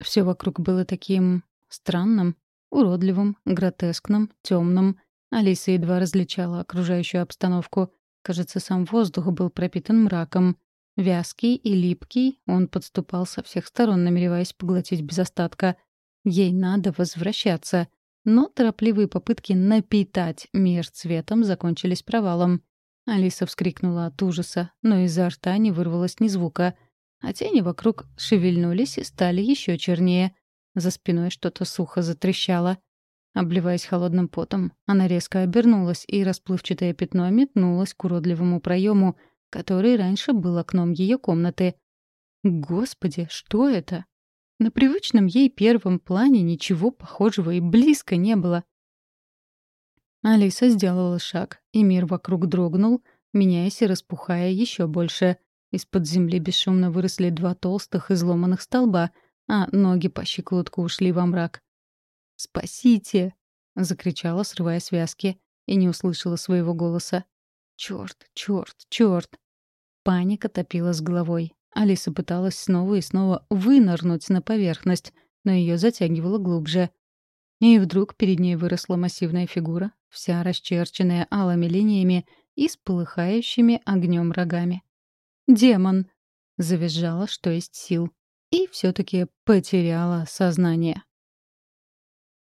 Все вокруг было таким странным, уродливым, гротескным, темным. Алиса едва различала окружающую обстановку. Кажется, сам воздух был пропитан мраком. Вязкий и липкий, он подступал со всех сторон, намереваясь поглотить без остатка. Ей надо возвращаться. Но торопливые попытки напитать мир цветом закончились провалом. Алиса вскрикнула от ужаса, но изо рта не вырвалось ни звука. А тени вокруг шевельнулись и стали еще чернее. За спиной что-то сухо затрещало. Обливаясь холодным потом, она резко обернулась, и расплывчатое пятно метнулось к уродливому проему, который раньше был окном ее комнаты. Господи, что это? На привычном ей первом плане ничего похожего и близко не было. Алиса сделала шаг, и мир вокруг дрогнул, меняясь и распухая еще больше. Из-под земли бесшумно выросли два толстых изломанных столба, а ноги по щиколотку ушли во мрак. «Спасите!» — закричала, срывая связки, и не услышала своего голоса. «Чёрт, чёрт, чёрт!» Паника топила с головой. Алиса пыталась снова и снова вынырнуть на поверхность, но ее затягивало глубже. И вдруг перед ней выросла массивная фигура, вся расчерченная алыми линиями и с полыхающими огнем рогами. «Демон!» — завизжала, что есть сил. И все таки потеряла сознание.